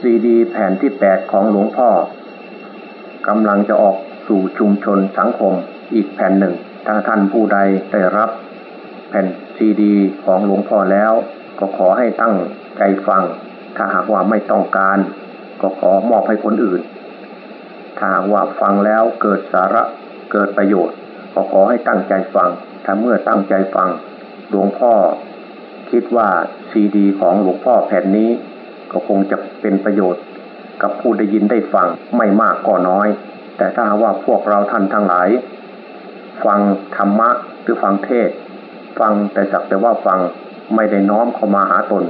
ซีดีแผ่นที่ 8 ของหลวงพ่อกำลังจะออกสู่ชุมชนสังคมอีกแผ่นหนึ่ง ถ้าท่านผู้ใดได้รับแผ่นซีดีของหลวงพ่อแล้ว ก็ขอให้ตั้งใจฟัง ถ้าหากว่าไม่ต้องการ ก็ขอมอบให้คนอื่น ถ้าหากว่าฟังแล้วเกิดสาระเกิดประโยชน์ ก็ขอให้ตั้งใจฟัง ถ้าเมื่อตั้งใจฟังหลวงพ่อ คิดว่าซีดีของหลวงพ่อแผ่นนี้ ก็คงจะเป็นประโยชน์กับผู้ได้ยินได้ฟังไม่มากก็น้อย แต่ถ้าว่าพวกเราท่านทั้งหลาย ฟังธรรมะหรือฟังเทศ ฟังแต่สักแต่ว่าฟังไม่ได้น้อมเข้ามาหาตน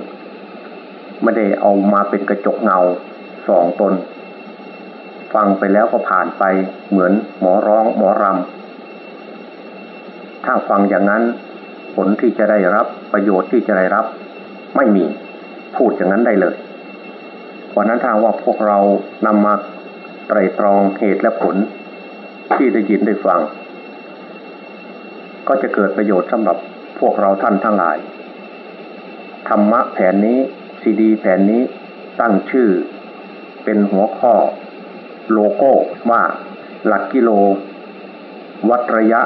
ไม่ได้เอามาเป็นกระจกเงาสองตน ฟังไปแล้วก็ผ่านไปเหมือนหมอร้องหมอรำถ้าฟังอย่างนั้นผลที่จะได้รับประโยชน์ที่จะได้รับ ไม่มีพูดอย่างนั้นได้เลย ราะนั้นถ้าว่าพวกเรานำมาไตรตรองเหตุและผลที่ได้ยินได้ฟัง ก็จะเกิดประโยชน์สำหรับพวกเราท่านทั้งหลาย ธรรมะแผนนี้ซีดีแผนนี้ตั้งชื่อเป็นหัวข้อโลโก้ว่าหลักกิโล วัดระยะ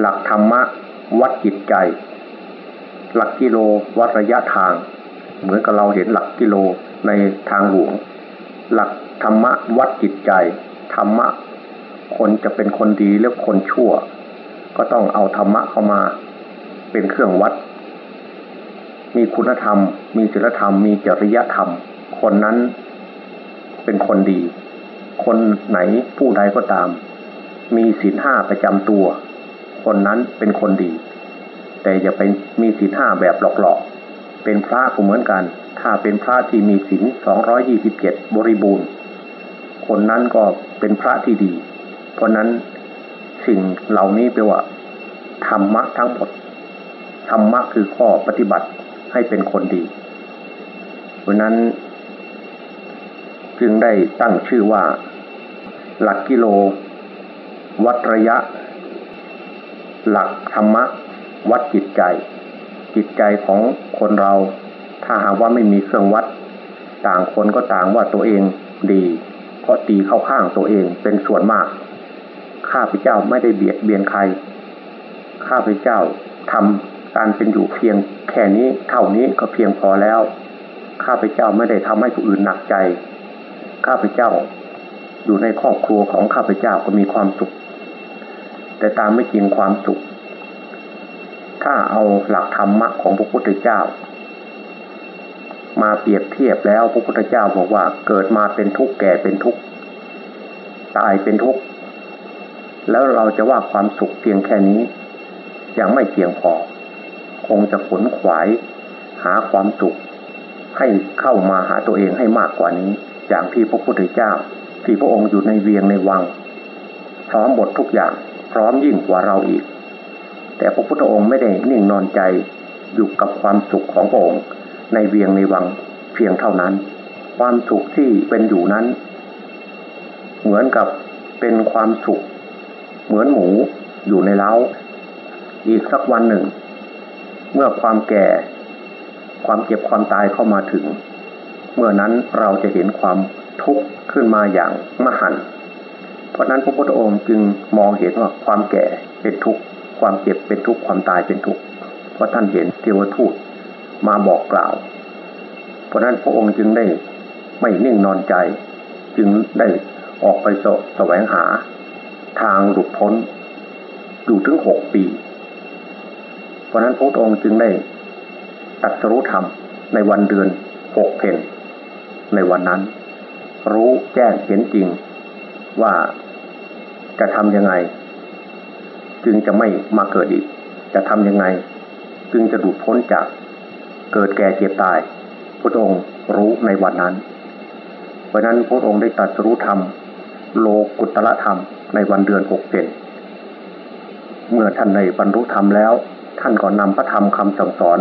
หลักธรรมะ วัดจิตใจ หลักกิโลวัดระยะทาง เหมือนกับเราเห็นหลักกิโล ในทางหลวง หลักธรรมะวัดจิตใจ ธรรมะ คนจะเป็นคนดีหรือคนชั่ว ก็ต้องเอาธรรมะเข้ามาเป็นเครื่องวัด มีคุณธรรม มีศีลธรรม มีจริยธรรม คนนั้นเป็นคนดี คนไหนผู้ใดก็ตาม มีศีลห้าประจำตัว คนนั้นเป็นคนดี แต่อย่าไปมีศีลห้าแบบหลอกๆ เป็นพระก็เหมือนกัน ถ้าเป็นพระที่มีศีลสองร้อยี่สิบเจ็ดบริบูรณ์ คนนั้นก็เป็นพระที่ดี เพราะนั้นสิ่งเหล่านี้แปลว่า ธรรมะทั้งหมด ธรรมะคือข้อปฏิบัติให้เป็นคนดี เพราะนั้น จึงได้ตั้งชื่อว่า หลักกิโล วัดระยะ หลักธรรมะ วัดจิตใจ จิตใจของคนเรา ถ้าหากว่าไม่มีเครื่องวัด ต่างคนก็ต่างว่าตัวเองดี เพราะตีเข้าข้างตัวเองเป็นส่วนมาก ข้าพเจ้าไม่ได้เบียดเบียนใคร ข้าพเจ้าทำการเป็นอยู่เพียงแค่นี้เท่านี้ก็เพียงพอแล้ว ข้าพเจ้าไม่ได้ทำให้ผู้อื่นหนักใจ ข้าพเจ้าอยู่ในครอบครัวของข้าพเจ้าก็มีความสุข แต่ตามไม่จริงความสุข ถ้าเอาหลักธรรมะของพระพุทธเจ้า มาเปรียบเทียบแล้วพระพุทธเจ้าบอกว่าเกิดมาเป็นทุกข์แก่เป็นทุกข์ตายเป็นทุกข์แล้วเราจะว่าความสุขเพียงแค่นี้ ยังไม่เพียงพอ คงจะขนขวาย หาความสุข ให้เข้ามาหาตัวเองให้มากกว่านี้ อย่างที่พระพุทธเจ้า ที่พระองค์อยู่ในเวียงในวัง พร้อมหมดทุกอย่าง พร้อมยิ่งกว่าเราอีก แต่พระพุทธองค์ไม่ได้นิ่งนอนใจอยู่กับความสุขของพระองค์ ในเวียงในวังเพียงเท่านั้น ความสุขที่เป็นอยู่นั้น เหมือนกับเป็นความสุข เหมือนหมูอยู่ในเล้า อีกสักวันหนึ่ง เมื่อความแก่ ความเจ็บความตายเข้ามาถึง เมื่อนั้นเราจะเห็นความทุกข์ขึ้นมาอย่างมหันต์เพราะนั้นพระพุทธองค์จึงมองเห็นว่าความแก่เป็นทุกข์ความเจ็บเป็นทุกข์ความตายเป็นทุกข์เพราะท่านเห็นเทวทูต มาบอกกล่าว เพราะนั้นพระองค์จึงได้ไม่นิ่งนอนใจ จึงได้ออกไปสแสวงหา ทางหลุดพ้นอยู่ถึงหกปี เพราะนั้นพระองค์จึงได้ตัดสรู้ธรรมในวันเดือนหกเพนในวันนั้น รู้แจ้งเห็นจริงว่าจะทำยังไง จึงจะไม่มาเกิดอีก จะทำยังไง จึงจะหลุดพ้นจาก เกิดแก่เจ็บตาย พระองค์รู้ในวันนั้น เพราะนั้นพระองค์ได้ตรัสรู้ธรรม โลกุตละธรรมในวันเดือนหกเป็นเมื่อท่านในบรรลุธรรมแล้ว ท่านก็นำพระธรรมคำสั่งสอน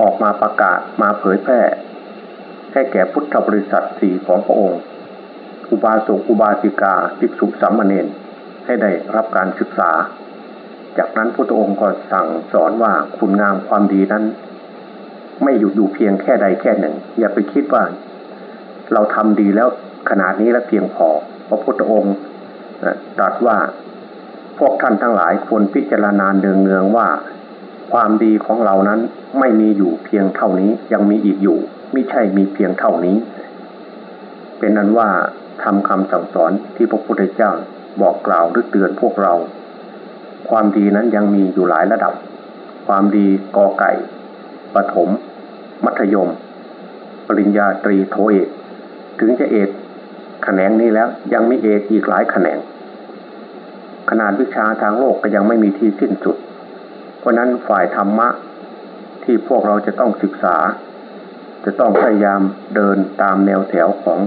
ออกมาประกาศมาเผยแพร่ให้แก่พุทธบริษัทสี่ของพระองค์ อุบาสกอุบาสิกาภิกษุสามเณรให้ได้รับการศึกษา จากนั้นพระองค์ก็สั่งสอนว่าคุณงามความดีนั้น ไม่หยุดอยู่เพียงแค่ใดแค่หนึ่ง อย่าไปคิดว่า เราทำดีแล้วขนาดนี้แล้วเพียงพอพระพุทธองค์ตรัสว่าพวกท่านทั้งหลายควรพิจารณาเนืองเนืองว่า ความดีของเรานั้นไม่มีอยู่เพียงเท่านี้ยังมีอีกอยู่ ไม่ใช่มีเพียงเท่านี้ เป็นนั้นว่าทำคำสั่งสอนที่พระพุทธเจ้าบอกกล่าวหรือเตือนพวกเรา ความดีนั้นยังมีอยู่หลายระดับ ความดีกอไก่ปถม มัธยม ปริญญาตรีโทเอก ถึงจะเอกแขนงนี้แล้วยังมีเอกอีกหลายแขนง ขนาดวิชาทางโลกก็ยังไม่มีที่สิ้นสุด เพราะนั้นฝ่ายธรรมะที่พวกเราจะต้องศึกษา จะต้องพยายามเดินตามแนวแถวของ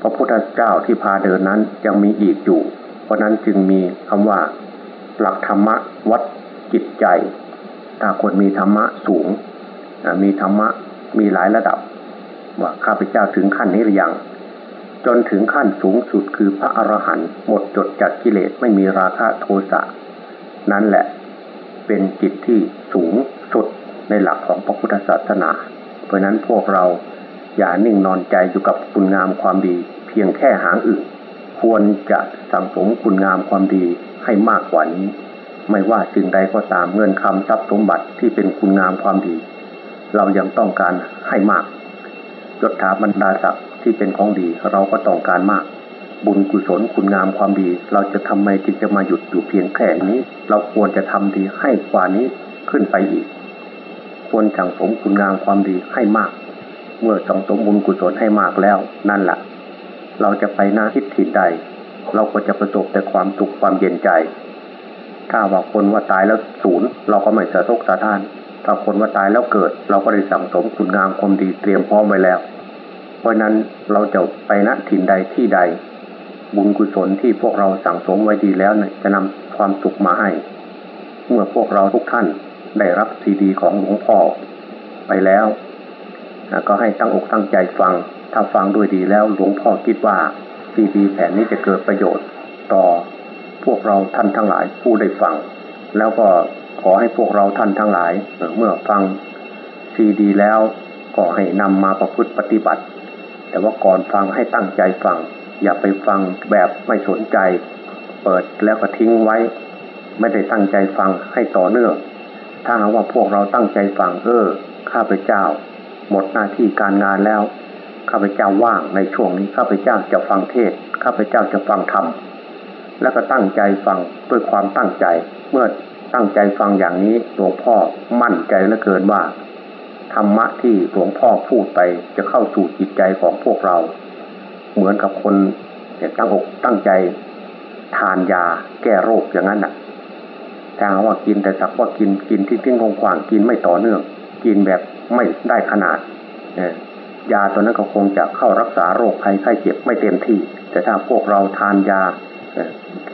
พระพุทธเจ้าที่พาเดินนั้นยังมีอีกอยู่ เพราะนั้นจึงมีคำว่า หลักธรรมะวัดจิตใจ ถ้าคนมีธรรมะสูง มีธรรมะมีหลายระดับ ว่าข้าพเจ้าถึงขั้นนี้หรือยัง จนถึงขั้นสูงสุดคือพระอรหันต์หมดจดจากกิเลสไม่มีราคะโทสะนั่นแหละเป็นจิตที่สูงสุดในหลักของพระพุทธศาสนา เพราะนั้นพวกเราอย่านิ่งนอนใจอยู่กับคุณงามความดี เพียงแค่หางอื่น ควรจะสั่งสมคุณงามความดีให้มากกว่านี้ ไม่ว่าสิ่งใดก็ตามเงินคำทรัพย์สมบัติที่เป็นคุณงามความดี เรายังต้องการให้มากยศถาบรรดาศักดิ์ที่เป็นของดีเราก็ต้องการมาก บุญกุศลคุณงามความดี เราจะทำไมจึงจะมาหยุดอยู่เพียงแค่นี้ เราควรจะทำดีให้กว่านี้ขึ้นไปอีก ควรสั่งสมคุณงามความดีให้มาก เมื่อสั่งสมบุญกุศลให้มากแล้ว นั่นแหละเราจะไปหน้าทิศถิ่นใด เราก็จะประสบแต่ความสุขความเย็นใจ ถ้าว่าคนว่าตายแล้วศูนย์เราก็ไม่สะทกสะท้าน ถ้าคนว่าตายแล้วเกิด เราก็ได้สั่งสมคุณงามความดีเตรียมพร้อมไว้แล้ว เพราะนั้นเราจะไปณถิ่นใดที่ใด บุญกุศลที่พวกเราสั่งสมไว้ดีแล้วเนี่ยจะนำความสุขมาให้ เมื่อพวกเราทุกท่านได้รับซีดีของหลวงพ่อไปแล้วก็ให้ตั้งอกตั้งใจฟัง ถ้าฟังด้วยดีแล้วหลวงพ่อคิดว่าซีดีแผ่นนี้จะเกิดประโยชน์ต่อพวกเราท่านทั้งหลายผู้ได้ฟัง แล้วก็ ขอให้พวกเราท่านทั้งหลายเมื่อฟังซีดีแล้วก็ให้นำมาประพฤติปฏิบัติ แต่ว่าก่อนฟังให้ตั้งใจฟัง อย่าไปฟังแบบไม่สนใจ เปิดแล้วก็ทิ้งไว้ ไม่ได้ตั้งใจฟังให้ต่อเนื่อง ถ้าหากว่าพวกเราตั้งใจฟังเออข้าพเจ้า หมดหน้าที่การงานแล้วข้าพเจ้าว่างในช่วงนี้ข้าพเจ้าจะฟังเทศข้าพเจ้าจะฟังธรรมแล้วก็ตั้งใจฟังด้วยความตั้งใจ เมื่อ ตั้งใจฟังอย่างนี้หลวงพ่อมั่นใจเหลือเกินว่า ธรรมะที่หลวงพ่อพูดไปจะเข้าสู่จิตใจของพวกเรา เหมือนกับคนตั้งอกตั้งใจทานยาแก้โรคอย่างนั้นน่ะถ้าว่ากินแต่สักว่ากินกินที่ทิ้งคงขวางกินไม่ต่อเนื่อง กินแบบไม่ได้ขนาดยาตัวนั้นก็คงจะเข้ารักษาโรคภัยไข้เจ็บไม่เต็มที่ แต่ถ้าพวกเราทานยา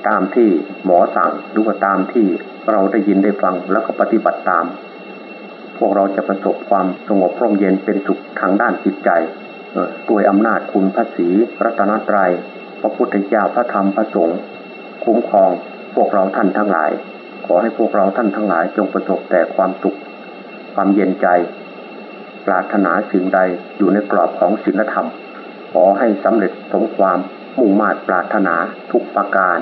ตามที่หมอสั่งหรือว่าตามที่ เราได้ยินได้ฟังแล้วก็ปฏิบัติตาม พวกเราจะประสบความสงบร่มเย็นเป็นสุขทางด้านจิตใจด้วยอำนาจคุณพระศีรัตนตรยัยพระพุทธเจ้าพระธรรมพระสงฆ์คุ้มครองพวกเราท่านทั้งหลาย ขอให้พวกเราท่านทั้งหลายจงประสบแต่ความสุข ความเย็นใจ ปรารถนาสิ่งใดอยู่ในกรอบของศีลธรรม ขอให้สำเร็จสมความมุ่งมา่ปรารถนาทุกประการ